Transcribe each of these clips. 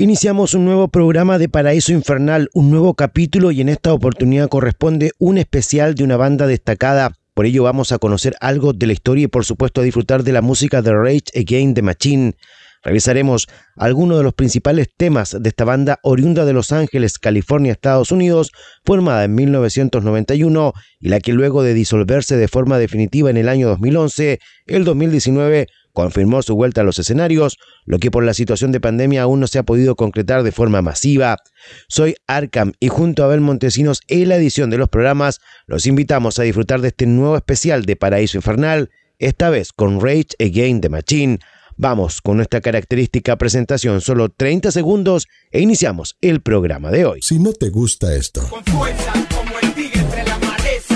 Iniciamos un nuevo programa de Paraíso Infernal, un nuevo capítulo y en esta oportunidad corresponde un especial de una banda destacada. Por ello vamos a conocer algo de la historia y por supuesto a disfrutar de la música de Rage Again the Machine. Revisaremos algunos de los principales temas de esta banda oriunda de Los Ángeles, California, Estados Unidos, formada en 1991 y la que luego de disolverse de forma definitiva en el año 2011, el 2019 confirmó su vuelta a los escenarios, lo que por la situación de pandemia aún no se ha podido concretar de forma masiva. Soy Arkham y junto a Abel Montesinos en la edición de los programas los invitamos a disfrutar de este nuevo especial de Paraíso Infernal, esta vez con Rage Again the Machine. Vamos con nuestra característica presentación, solo 30 segundos e iniciamos el programa de hoy. Si no te gusta esto,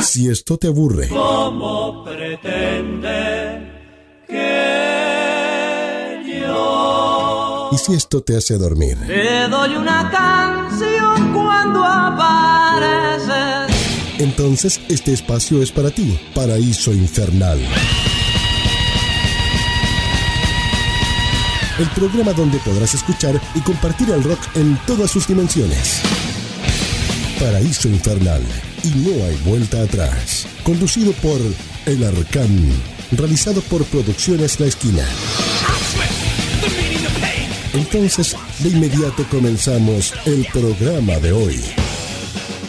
si esto te aburre, ¿cómo pretende que ¿Y si esto te hace dormir? Te doy una canción cuando apareces. Entonces, este espacio es para ti, Paraíso Infernal. El programa donde podrás escuchar y compartir el rock en todas sus dimensiones. Paraíso Infernal y no hay vuelta atrás. Conducido por El Arcán. Realizado por Producciones La Esquina. Entonces, de inmediato comenzamos el programa de hoy.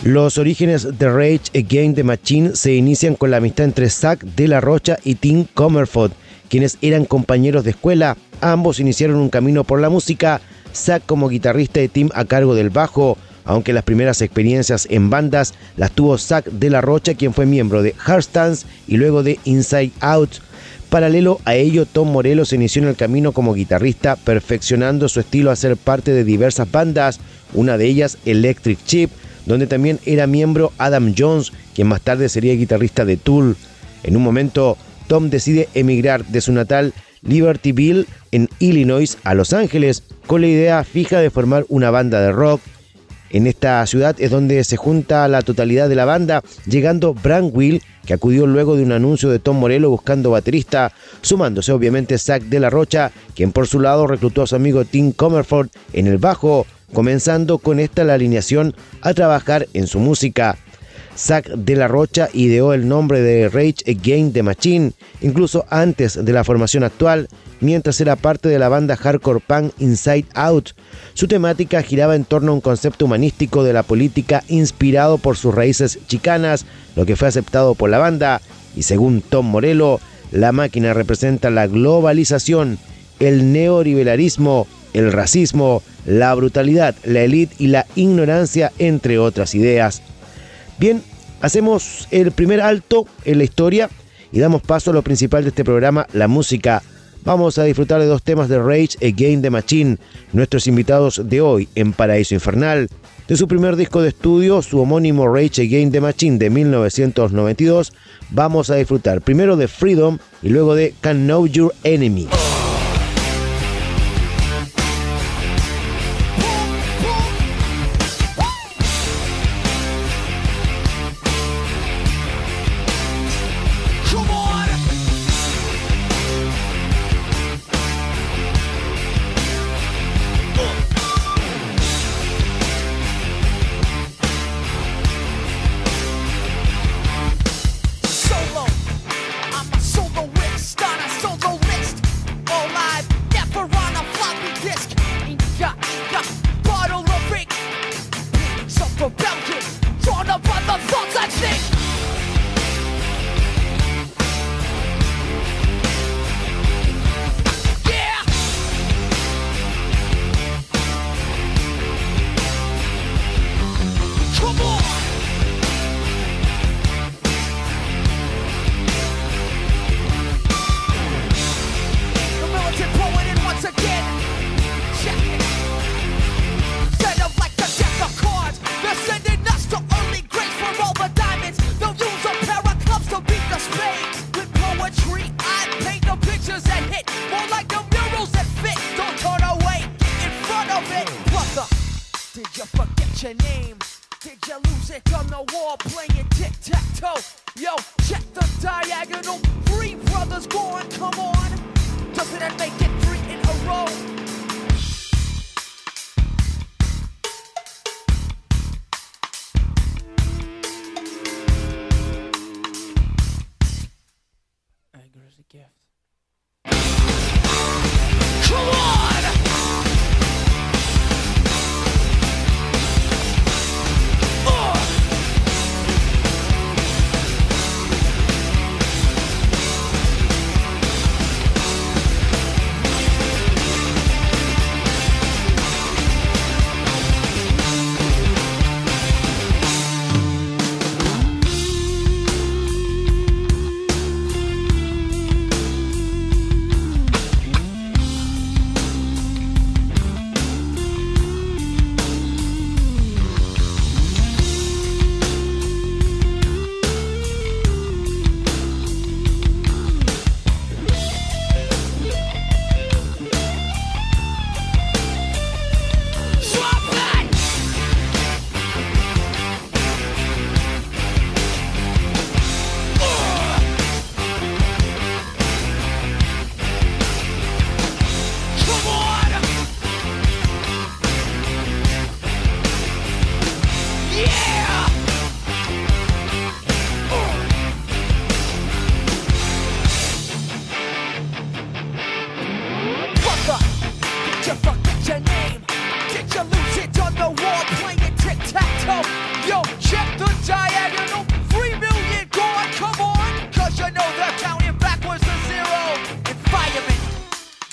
Los orígenes de Rage Against the Machine se inician con la amistad entre Zack de la Rocha y Tim Comerford, quienes eran compañeros de escuela. Ambos iniciaron un camino por la música, Zack como guitarrista y Tim a cargo del bajo, aunque las primeras experiencias en bandas las tuvo Zack de la Rocha, quien fue miembro de Heartstance y luego de Inside Out. Paralelo a ello, Tom Morelos se inició en el camino como guitarrista, perfeccionando su estilo a ser parte de diversas bandas, una de ellas Electric Chip, donde también era miembro Adam Jones, quien más tarde sería guitarrista de Tool. En un momento, Tom decide emigrar de su natal Libertyville en Illinois a Los Ángeles con la idea fija de formar una banda de rock. En esta ciudad es donde se junta la totalidad de la banda, llegando Brand Will, que acudió luego de un anuncio de Tom Morello buscando baterista, sumándose obviamente Zack de la Rocha, quien por su lado reclutó a su amigo Tim Comerford en el bajo, comenzando con esta la alineación a trabajar en su música. Zack de la Rocha ideó el nombre de Rage Against the Machine, incluso antes de la formación actual, mientras era parte de la banda hardcore punk Inside Out. Su temática giraba en torno a un concepto humanístico de la política inspirado por sus raíces chicanas, lo que fue aceptado por la banda, y según Tom Morello, la máquina representa la globalización, el neoliberalismo, el racismo, la brutalidad, la élite y la ignorancia, entre otras ideas. Bien, hacemos el primer alto en la historia y damos paso a lo principal de este programa, la música. Vamos a disfrutar de dos temas de Rage Again the Machine, nuestros invitados de hoy en Paraíso Infernal. De su primer disco de estudio, su homónimo Rage Again the Machine de 1992, vamos a disfrutar primero de Freedom y luego de Can Know Your Enemy.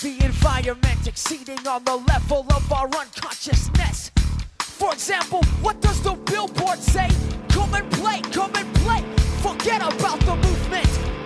The environment exceeding on the level of our unconsciousness. For example, what does the billboard say? Come and play, come and play. Forget about the movement.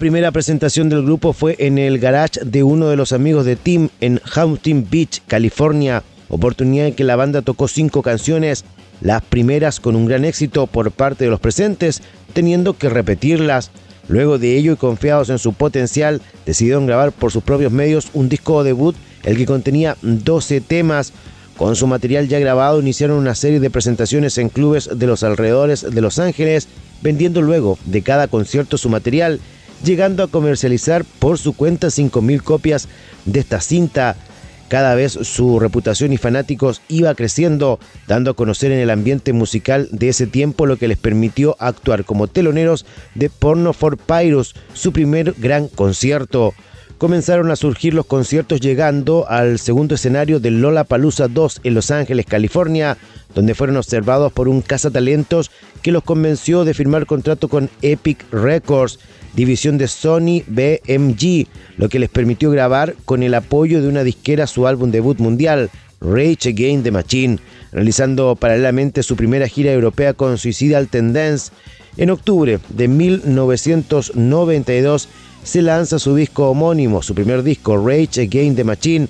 Primera presentación del grupo fue en el garage de uno de los amigos de Tim en Hampton Beach, California, oportunidad en que la banda tocó cinco canciones, las primeras con un gran éxito por parte de los presentes, teniendo que repetirlas. Luego de ello y confiados en su potencial, decidieron grabar por sus propios medios un disco debut, el que contenía 12 temas. Con su material ya grabado iniciaron una serie de presentaciones en clubes de los alrededores de Los Ángeles, vendiendo luego de cada concierto su material, llegando a comercializar por su cuenta 5.000 copias de esta cinta. Cada vez su reputación y fanáticos iba creciendo, dando a conocer en el ambiente musical de ese tiempo lo que les permitió actuar como teloneros de Porno for Pyros, su primer gran concierto. Comenzaron a surgir los conciertos llegando al segundo escenario del Lola Palusa 2 en Los Ángeles, California, donde fueron observados por un cazatalentos que los convenció de firmar contrato con Epic Records división de Sony BMG, lo que les permitió grabar con el apoyo de una disquera su álbum debut mundial, Rage Against the Machine, realizando paralelamente su primera gira europea con Suicidal Tendence. En octubre de 1992 se lanza su disco homónimo, su primer disco, Rage Against the Machine,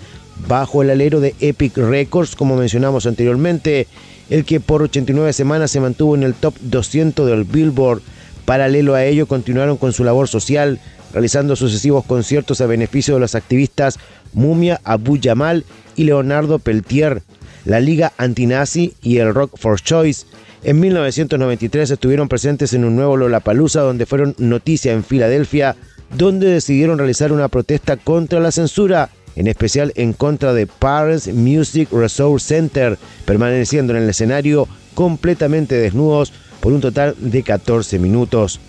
bajo el alero de Epic Records, como mencionamos anteriormente, el que por 89 semanas se mantuvo en el top 200 del Billboard Paralelo a ello, continuaron con su labor social, realizando sucesivos conciertos a beneficio de los activistas Mumia Abu Yamal y Leonardo Peltier, la Liga Antinazi y el Rock for Choice. En 1993 estuvieron presentes en un nuevo Lollapalooza donde fueron noticia en Filadelfia, donde decidieron realizar una protesta contra la censura, en especial en contra de Paris Music Resource Center, permaneciendo en el escenario completamente desnudos por un total de 14 minutos.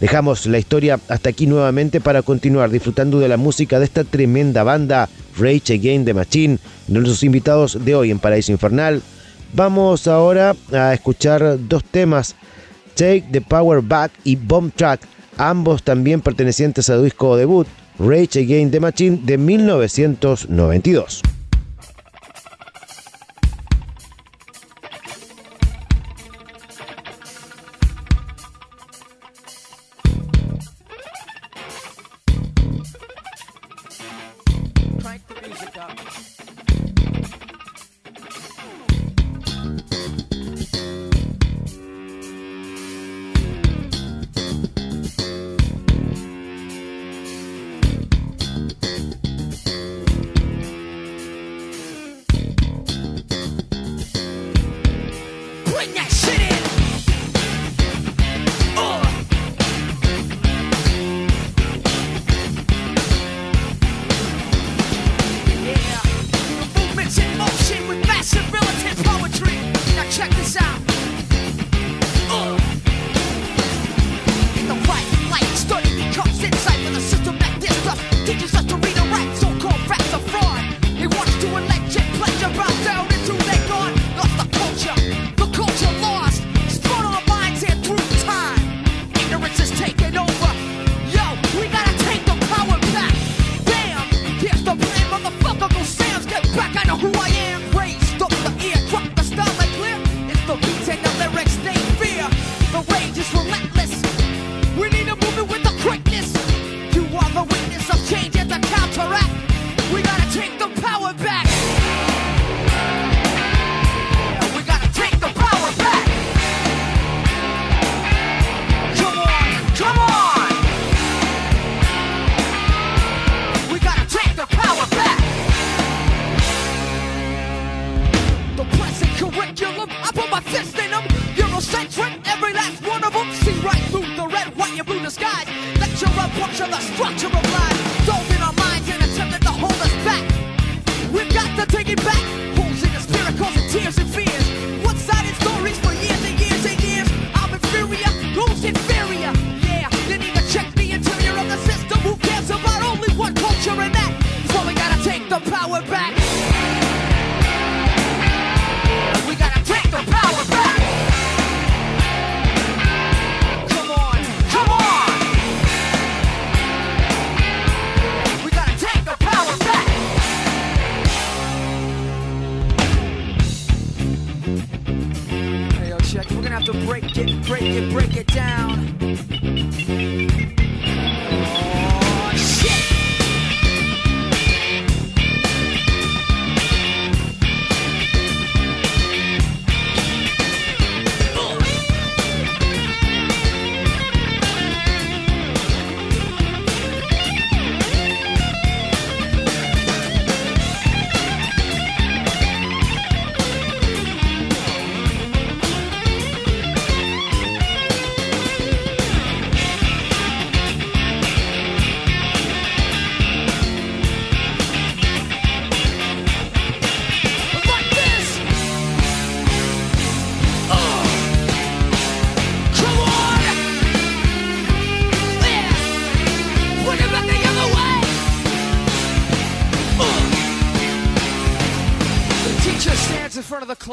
Dejamos la historia hasta aquí nuevamente para continuar disfrutando de la música de esta tremenda banda, Rage Again the Machine, nuestros invitados de hoy en Paraíso Infernal. Vamos ahora a escuchar dos temas, Take the Power Back y Bomb Track, ambos también pertenecientes a su disco debut, Rage Again the Machine de 1992.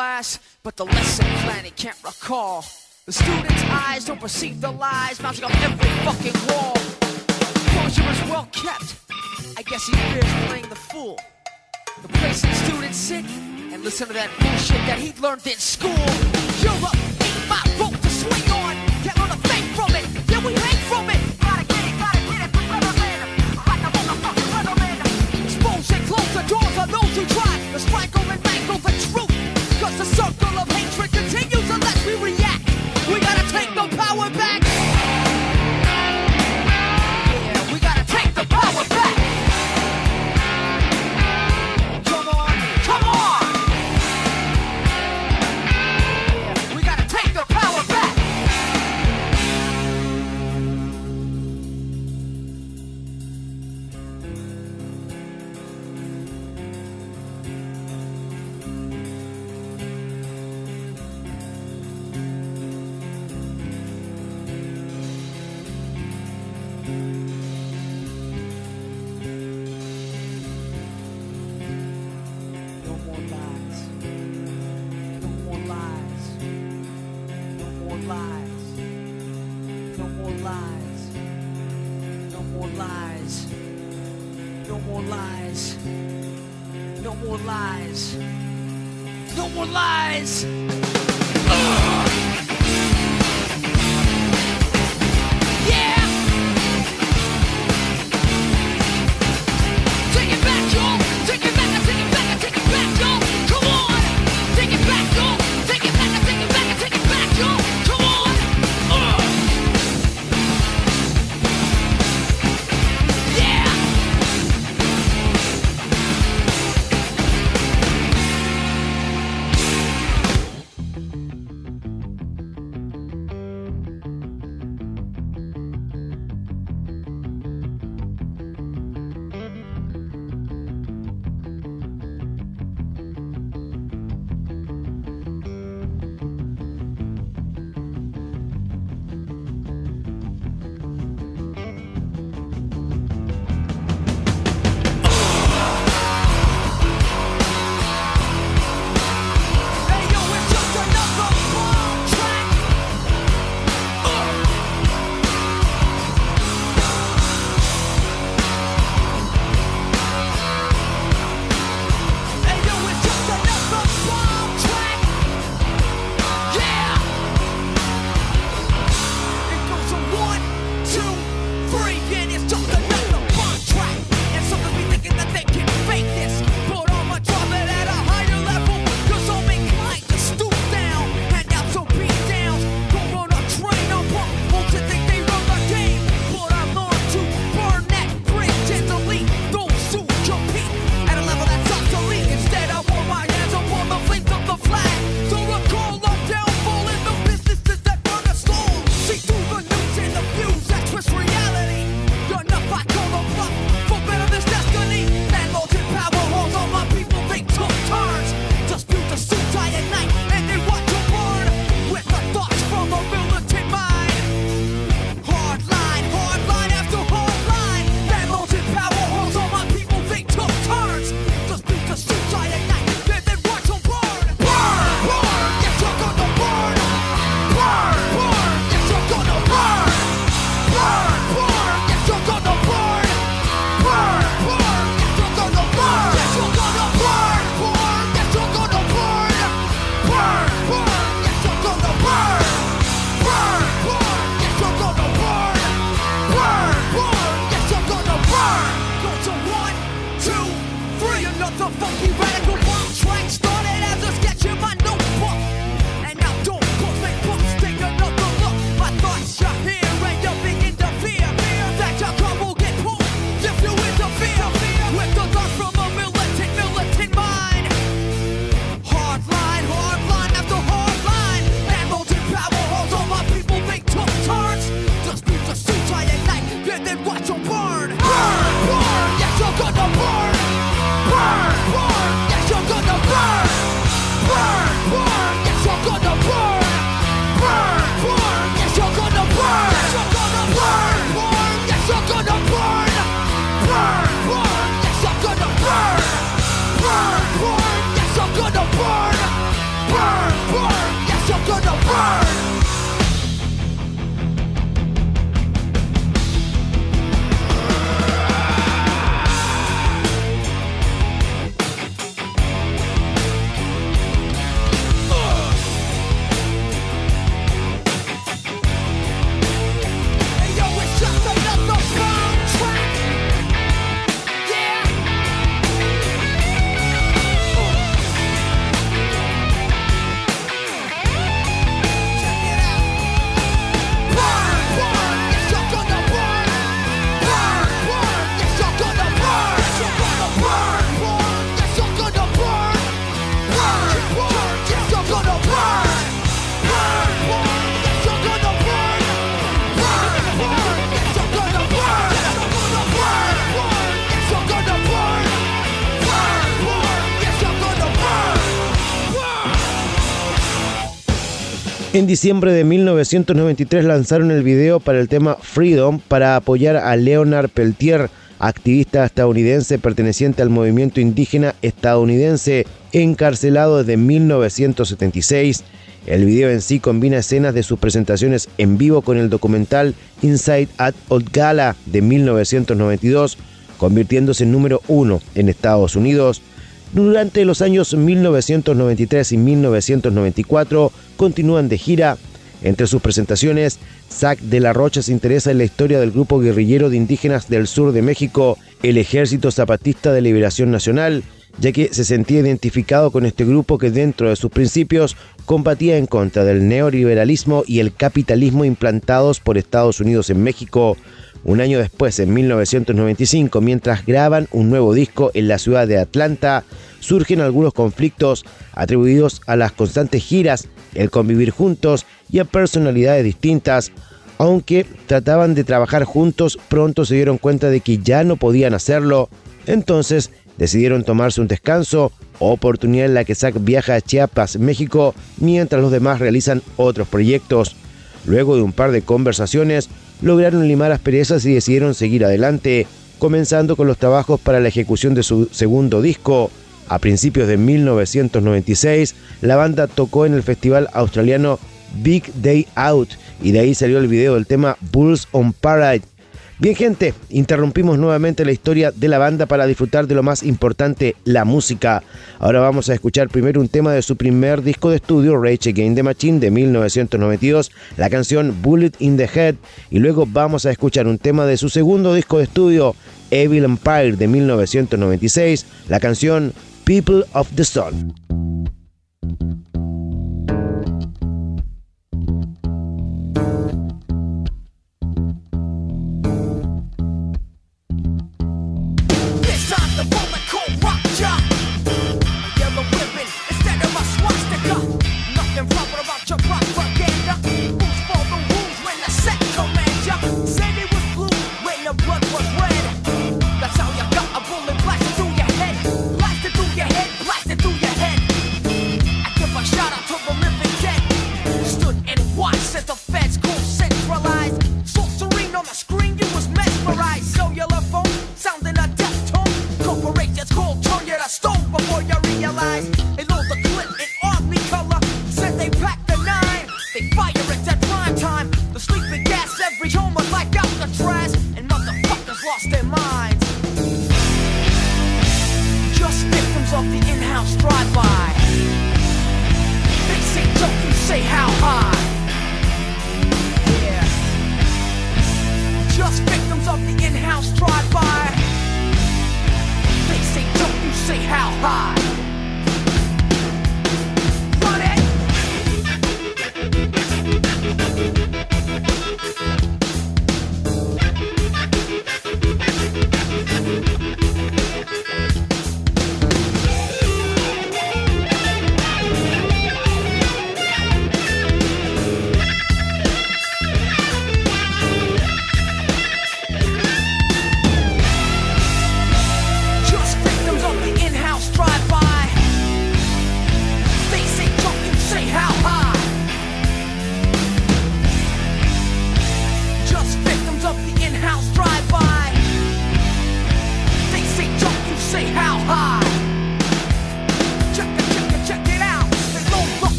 Class, but the lesson plan he can't recall. The students' eyes don't perceive the lies bouncing off every fucking wall. Composure is well kept. I guess he fears playing the fool. The place that students sit and listen to that bullshit that he learned in school. Europe ain't my rope to swing on. Can't learn a thing from it. Yeah, we hang from it. Gotta get it, gotta get it, weatherman. Like a motherfucking weatherman. Expose and close the doors on those who try to strangle and mangle the truth of hatred. Diciembre de 1993 lanzaron el video para el tema Freedom para apoyar a Leonard Peltier, activista estadounidense perteneciente al movimiento indígena estadounidense encarcelado desde 1976. El video en sí combina escenas de sus presentaciones en vivo con el documental Inside at Old Gala de 1992, convirtiéndose en número uno en Estados Unidos. Durante los años 1993 y 1994 continúan de gira. Entre sus presentaciones, Zack de la Rocha se interesa en la historia del grupo guerrillero de indígenas del sur de México, el Ejército Zapatista de Liberación Nacional, ya que se sentía identificado con este grupo que dentro de sus principios combatía en contra del neoliberalismo y el capitalismo implantados por Estados Unidos en México. Un año después, en 1995, mientras graban un nuevo disco en la ciudad de Atlanta, surgen algunos conflictos atribuidos a las constantes giras, el convivir juntos y a personalidades distintas. Aunque trataban de trabajar juntos, pronto se dieron cuenta de que ya no podían hacerlo. Entonces decidieron tomarse un descanso, oportunidad en la que Zack viaja a Chiapas, México, mientras los demás realizan otros proyectos. Luego de un par de conversaciones, lograron limar asperezas y decidieron seguir adelante, comenzando con los trabajos para la ejecución de su segundo disco. A principios de 1996, la banda tocó en el festival australiano Big Day Out y de ahí salió el video del tema Bulls on Parade, Bien gente, interrumpimos nuevamente la historia de la banda para disfrutar de lo más importante, la música. Ahora vamos a escuchar primero un tema de su primer disco de estudio, Rage Against the Machine de 1992, la canción Bullet in the Head, y luego vamos a escuchar un tema de su segundo disco de estudio, Evil Empire de 1996, la canción People of the Sun.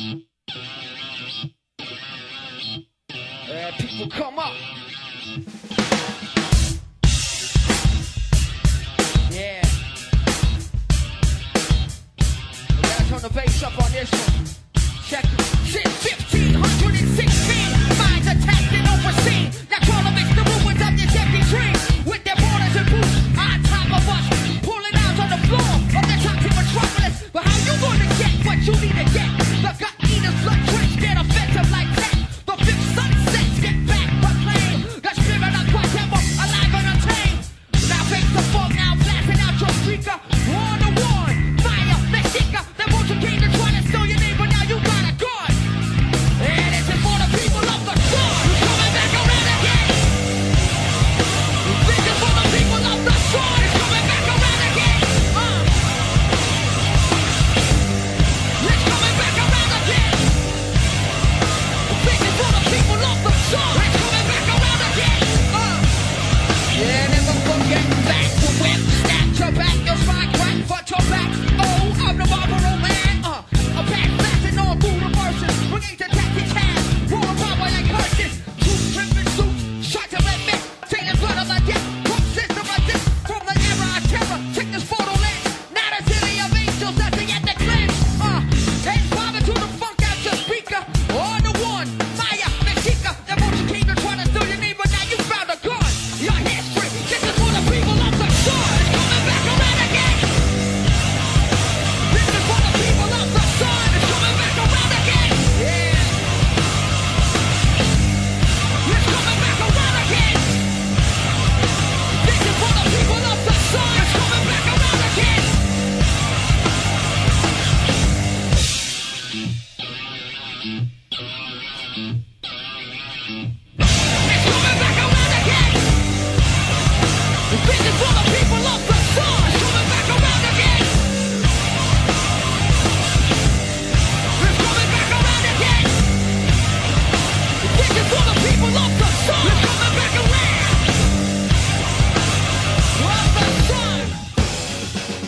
Yeah, people come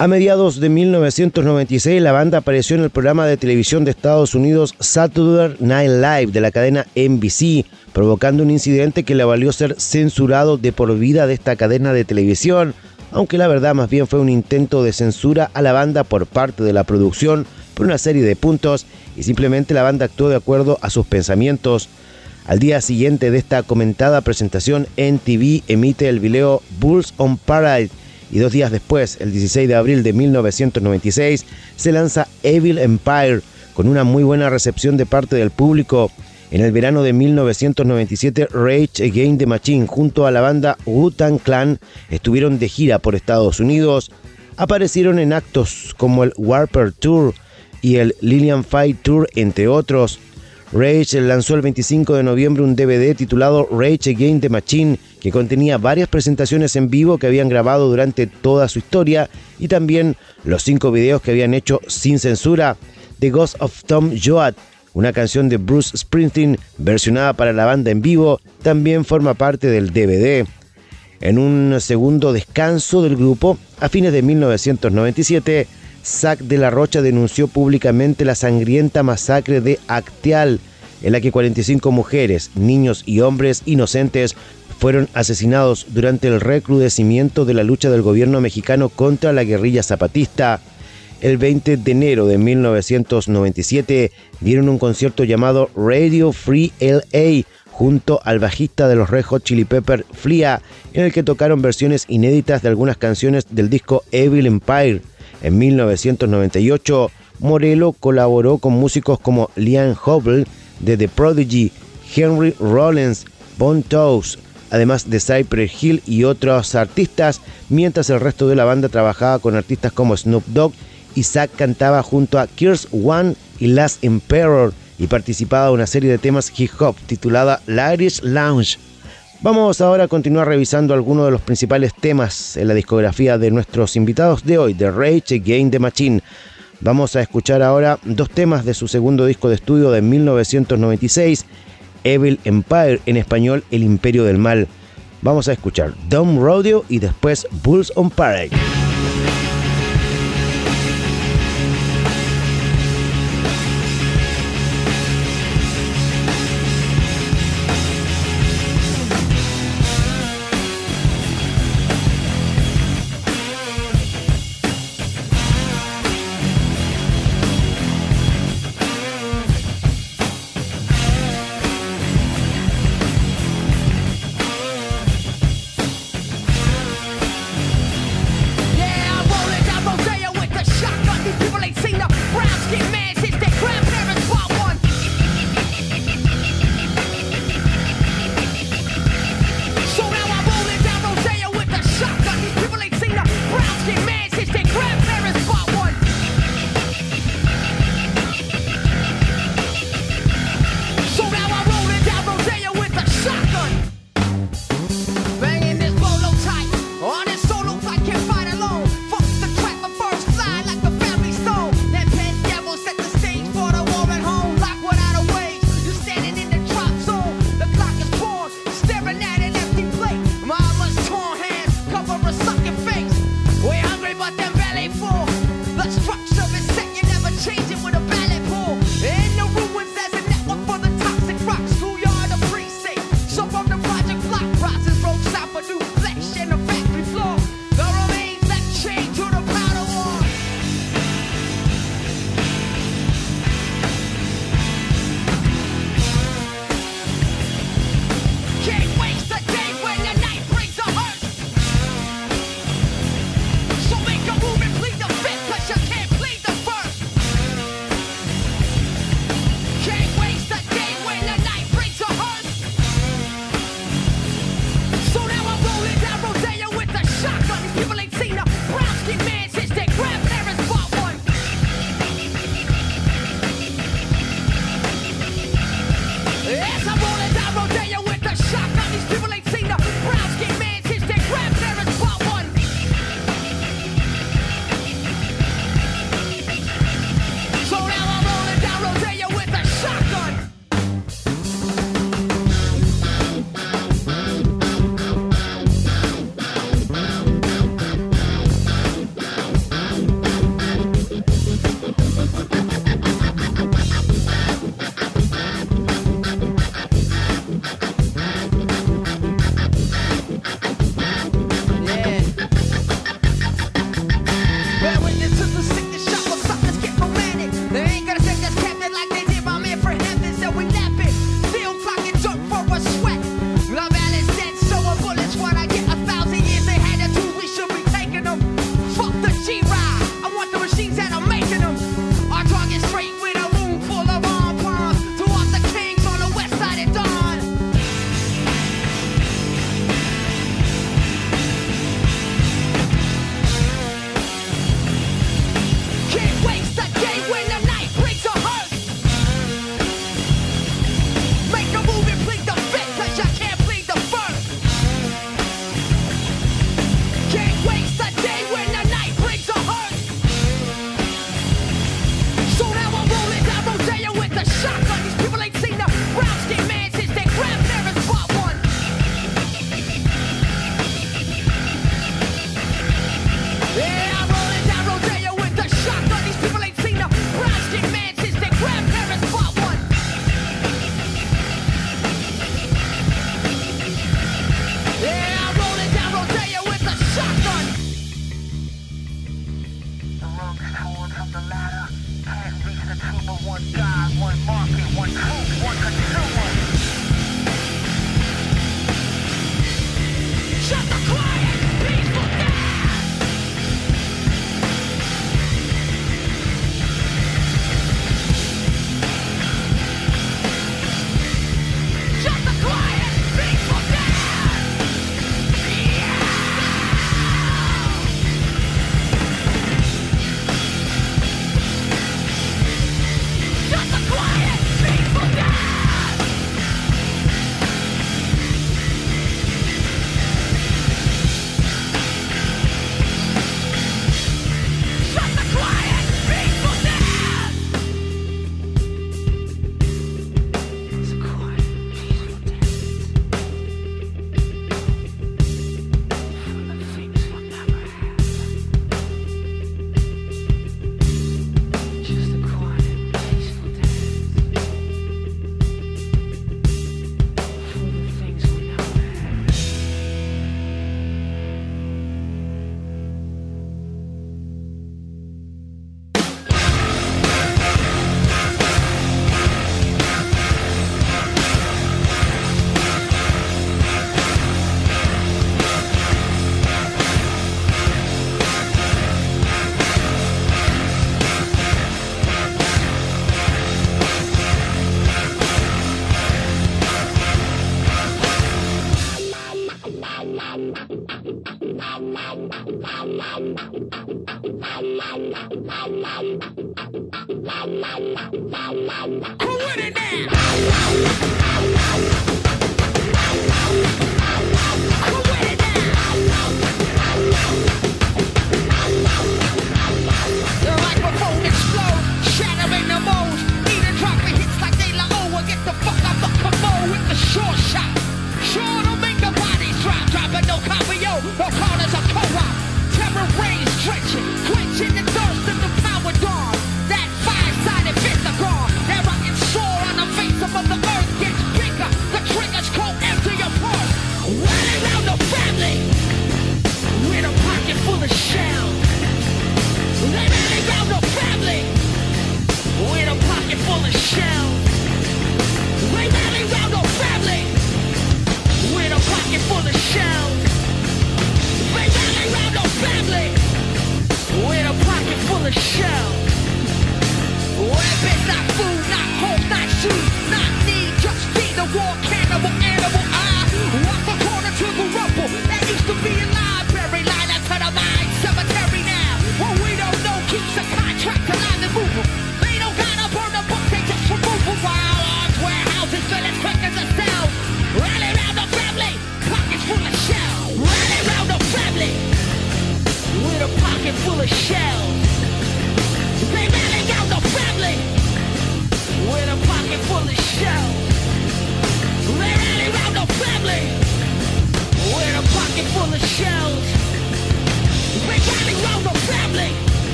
A mediados de 1996, la banda apareció en el programa de televisión de Estados Unidos Saturday Night Live de la cadena NBC, provocando un incidente que le valió ser censurado de por vida de esta cadena de televisión, aunque la verdad más bien fue un intento de censura a la banda por parte de la producción por una serie de puntos y simplemente la banda actuó de acuerdo a sus pensamientos. Al día siguiente de esta comentada presentación, NTV emite el video Bulls on Parade y dos días después, el 16 de abril de 1996, se lanza Evil Empire con una muy buena recepción de parte del público. En el verano de 1997, Rage Against the Machine junto a la banda Wu-Tang Clan estuvieron de gira por Estados Unidos. Aparecieron en actos como el Warper Tour y el Lillian Fight Tour, entre otros. Rage lanzó el 25 de noviembre un DVD titulado Rage Against the Machine, que contenía varias presentaciones en vivo que habían grabado durante toda su historia y también los cinco videos que habían hecho sin censura. The Ghost of Tom Joad, una canción de Bruce Springsteen versionada para la banda en vivo, también forma parte del DVD. En un segundo descanso del grupo, a fines de 1997, Zack de la Rocha denunció públicamente la sangrienta masacre de Acteal, en la que 45 mujeres, niños y hombres inocentes fueron asesinados durante el recrudecimiento de la lucha del gobierno mexicano contra la guerrilla zapatista. El 20 de enero de 1997 dieron un concierto llamado Radio Free LA junto al bajista de los Red Chili Pepper Flia, en el que tocaron versiones inéditas de algunas canciones del disco Evil Empire. En 1998, Morello colaboró con músicos como Liam Hubble de The Prodigy, Henry Rollins, Bon Toes, además de Cypress Hill y otros artistas, mientras el resto de la banda trabajaba con artistas como Snoop Dogg. Isaac cantaba junto a Kirs One y Last Emperor y participaba en una serie de temas hip hop titulada Irish Lounge. Vamos ahora a continuar revisando algunos de los principales temas en la discografía de nuestros invitados de hoy, The Rage Against the Machine. Vamos a escuchar ahora dos temas de su segundo disco de estudio de 1996, Evil Empire, en español El Imperio del Mal. Vamos a escuchar Dumb Rodeo y después Bulls on Parade. up the ladder. Can't reach the top of one God, one market, one truth.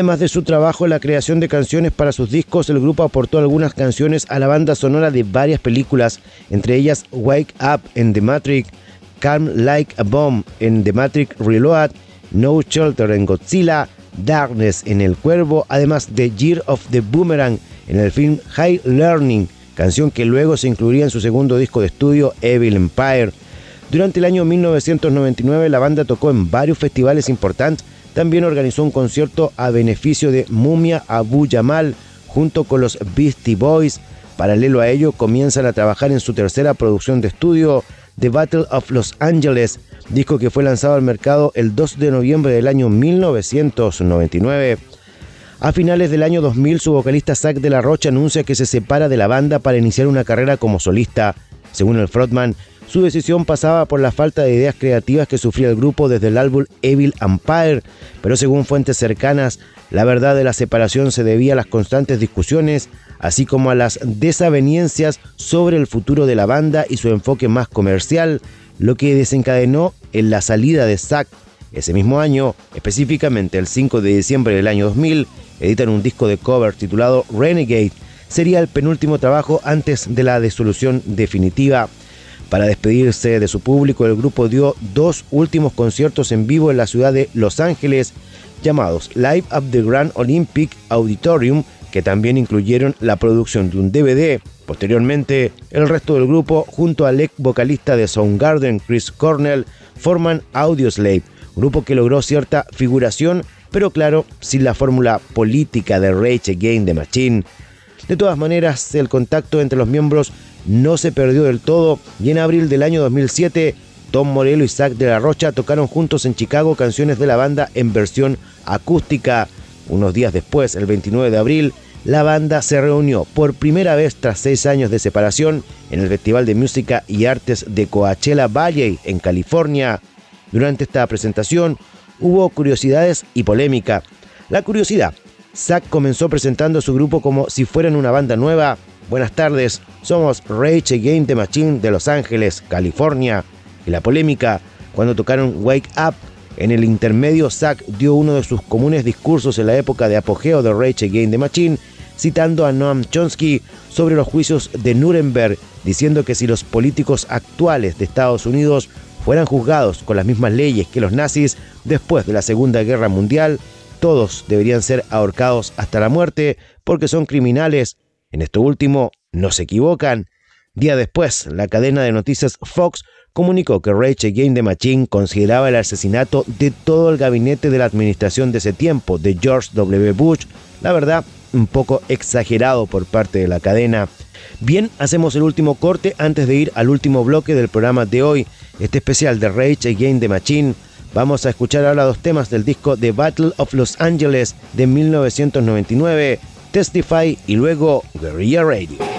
Además de su trabajo en la creación de canciones para sus discos, el grupo aportó algunas canciones a la banda sonora de varias películas, entre ellas Wake Up en The Matrix, Calm Like a Bomb en The Matrix Reload, No Shelter en Godzilla, Darkness en El Cuervo, además de Year of the Boomerang en el film High Learning, canción que luego se incluiría en su segundo disco de estudio Evil Empire. Durante el año 1999 la banda tocó en varios festivales importantes también organizó un concierto a beneficio de Mumia Abu Jamal junto con los Beastie Boys. Paralelo a ello, comienzan a trabajar en su tercera producción de estudio, The Battle of Los Angeles, disco que fue lanzado al mercado el 2 de noviembre del año 1999. A finales del año 2000, su vocalista Zach de la Rocha anuncia que se separa de la banda para iniciar una carrera como solista. Según el frontman, su decisión pasaba por la falta de ideas creativas que sufría el grupo desde el álbum Evil Empire, pero según fuentes cercanas, la verdad de la separación se debía a las constantes discusiones, así como a las desavenencias sobre el futuro de la banda y su enfoque más comercial, lo que desencadenó en la salida de Zack. Ese mismo año, específicamente el 5 de diciembre del año 2000, editan un disco de cover titulado Renegade. Sería el penúltimo trabajo antes de la disolución definitiva. Para despedirse de su público, el grupo dio dos últimos conciertos en vivo en la ciudad de Los Ángeles, llamados Live at the Grand Olympic Auditorium que también incluyeron la producción de un DVD. Posteriormente, el resto del grupo, junto al ex vocalista de Soundgarden, Chris Cornell, forman Audioslave, grupo que logró cierta figuración, pero claro, sin la fórmula política de Rage Against the Machine. De todas maneras, el contacto entre los miembros no se perdió del todo y en abril del año 2007 Tom Morello y Zach de la Rocha tocaron juntos en Chicago canciones de la banda en versión acústica. Unos días después, el 29 de abril, la banda se reunió por primera vez tras seis años de separación en el Festival de Música y Artes de Coachella Valley, en California. Durante esta presentación hubo curiosidades y polémica. La curiosidad, Zack comenzó presentando a su grupo como si fueran una banda nueva. Buenas tardes, somos Rage Against the Machine de Los Ángeles, California y la polémica cuando tocaron Wake Up. En el intermedio, Zack dio uno de sus comunes discursos en la época de apogeo de Rage Against the Machine, citando a Noam Chomsky sobre los juicios de Nuremberg, diciendo que si los políticos actuales de Estados Unidos fueran juzgados con las mismas leyes que los nazis después de la Segunda Guerra Mundial, todos deberían ser ahorcados hasta la muerte porque son criminales. En esto último, no se equivocan. Día después, la cadena de noticias Fox comunicó que Rage Against the Machine consideraba el asesinato de todo el gabinete de la administración de ese tiempo, de George W. Bush, la verdad, un poco exagerado por parte de la cadena. Bien, hacemos el último corte antes de ir al último bloque del programa de hoy, este especial de Rage Against the Machine. Vamos a escuchar ahora dos temas del disco The Battle of Los Angeles de 1999, Testify y luego Guerrilla Radio.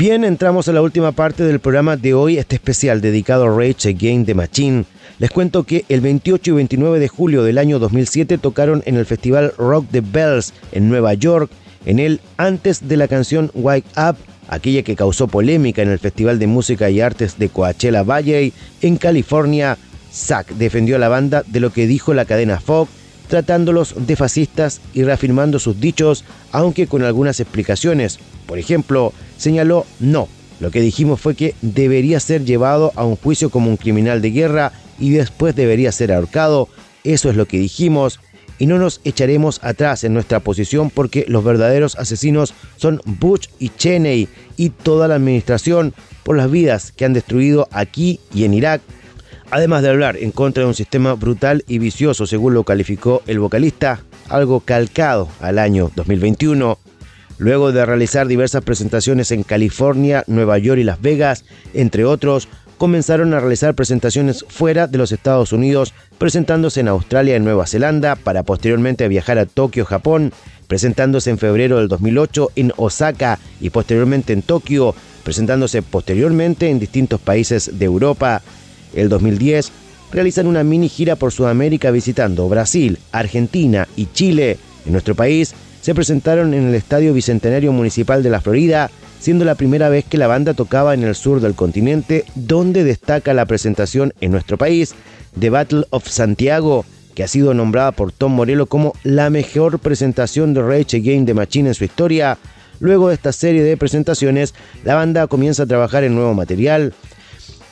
Bien, entramos a la última parte del programa de hoy, este especial dedicado a Rage Against the Machine. Les cuento que el 28 y 29 de julio del año 2007 tocaron en el festival Rock the Bells en Nueva York, en él antes de la canción Wake Up, aquella que causó polémica en el Festival de Música y Artes de Coachella Valley en California. Zack defendió a la banda de lo que dijo la cadena Fox, tratándolos de fascistas y reafirmando sus dichos, aunque con algunas explicaciones. Por ejemplo, señaló no. Lo que dijimos fue que debería ser llevado a un juicio como un criminal de guerra y después debería ser ahorcado. Eso es lo que dijimos. Y no nos echaremos atrás en nuestra posición porque los verdaderos asesinos son Butch y Cheney y toda la administración por las vidas que han destruido aquí y en Irak. Además de hablar en contra de un sistema brutal y vicioso, según lo calificó el vocalista, algo calcado al año 2021. Luego de realizar diversas presentaciones en California, Nueva York y Las Vegas, entre otros, comenzaron a realizar presentaciones fuera de los Estados Unidos, presentándose en Australia y Nueva Zelanda, para posteriormente viajar a Tokio, Japón, presentándose en febrero del 2008 en Osaka y posteriormente en Tokio, presentándose posteriormente en distintos países de Europa. El 2010 realizan una mini gira por Sudamérica visitando Brasil, Argentina y Chile. En nuestro país se presentaron en el Estadio Bicentenario Municipal de la Florida, siendo la primera vez que la banda tocaba en el sur del continente, donde destaca la presentación en nuestro país de Battle of Santiago, que ha sido nombrada por Tom Morello como la mejor presentación de Rage Against the Machine en su historia. Luego de esta serie de presentaciones, la banda comienza a trabajar en nuevo material,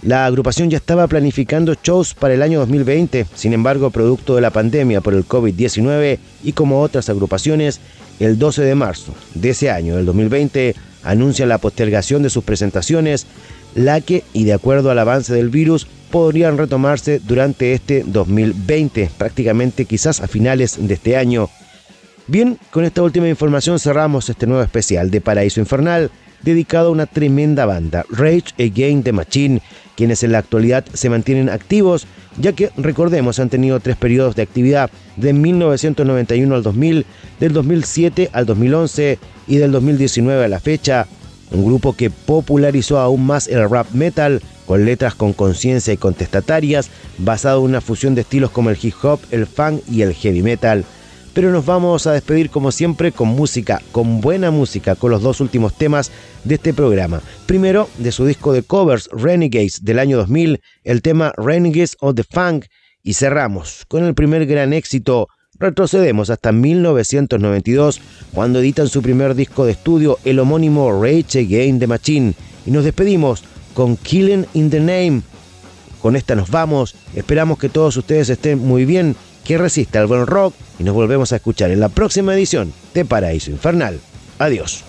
la agrupación ya estaba planificando shows para el año 2020, sin embargo, producto de la pandemia por el COVID-19 y como otras agrupaciones, el 12 de marzo de ese año, del 2020, anuncia la postergación de sus presentaciones, la que, y de acuerdo al avance del virus, podrían retomarse durante este 2020, prácticamente quizás a finales de este año. Bien, con esta última información cerramos este nuevo especial de Paraíso Infernal dedicado a una tremenda banda, Rage Against the Machine, quienes en la actualidad se mantienen activos, ya que recordemos han tenido tres periodos de actividad de 1991 al 2000, del 2007 al 2011 y del 2019 a la fecha. Un grupo que popularizó aún más el rap metal, con letras con conciencia y contestatarias, basado en una fusión de estilos como el hip hop, el funk y el heavy metal pero nos vamos a despedir como siempre con música, con buena música, con los dos últimos temas de este programa. Primero, de su disco de covers Renegades del año 2000, el tema Renegades of the Funk, y cerramos con el primer gran éxito. Retrocedemos hasta 1992, cuando editan su primer disco de estudio, el homónimo Rage Against the Machine, y nos despedimos con Killing in the Name. Con esta nos vamos, esperamos que todos ustedes estén muy bien que resista al buen rock y nos volvemos a escuchar en la próxima edición de Paraíso Infernal. Adiós.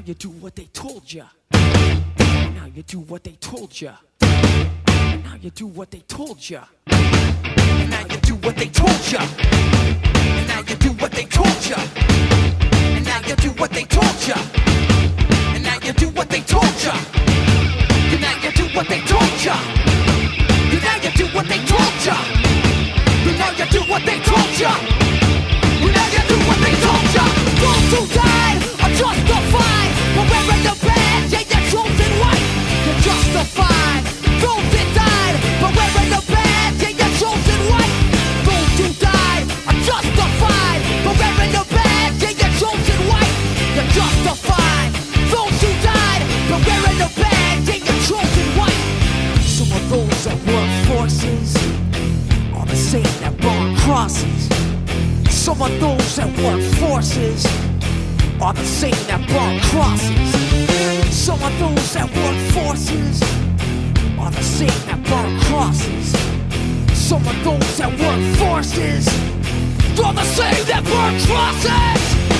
Now you do what they told you. Now you do what they told ya. Now you do what they told you. Now you do what they told you. Now you do what they told you. And now you do what they told you. And now you do what they told you. And now you do what they told you. And now you do what they told you. And now you do what they told you. And now you do what they told you. Those who died are justified the chosen white. You're justified. Those died the chosen white. Those who died are justified the chosen white. You're justified. Those who died the chosen white. Some of those the same that crosses. Some of those that work forces are the same that burn crosses. Some of those that work forces are the same that burn crosses. Some of those that work forces are the same that burn crosses.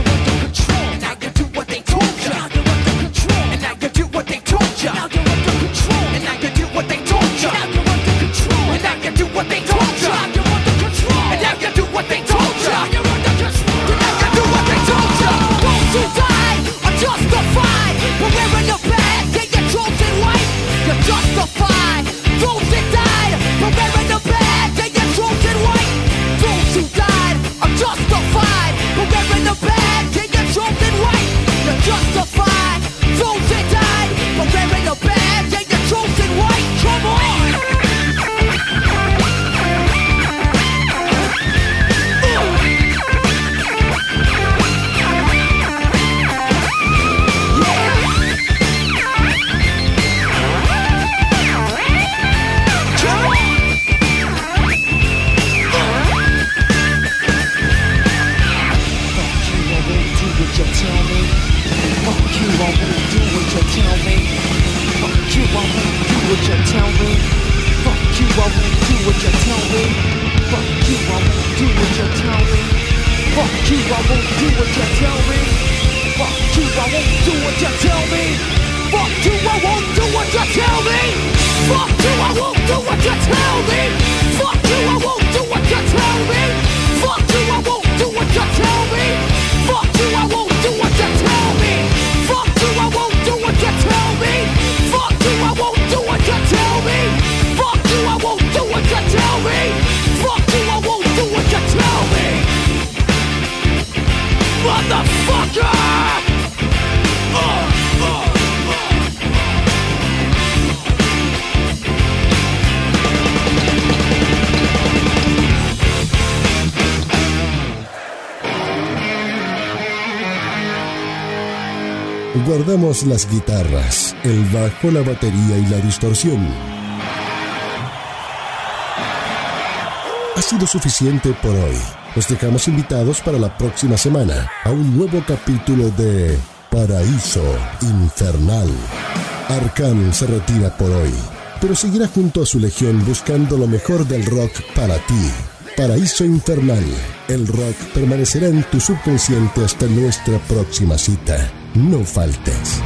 Las guitarras, el bajo, la batería y la distorsión. Ha sido suficiente por hoy. Los dejamos invitados para la próxima semana a un nuevo capítulo de Paraíso Infernal. Arkham se retira por hoy, pero seguirá junto a su legión buscando lo mejor del rock para ti. Paraíso Infernal. El rock permanecerá en tu subconsciente hasta nuestra próxima cita. No faltes.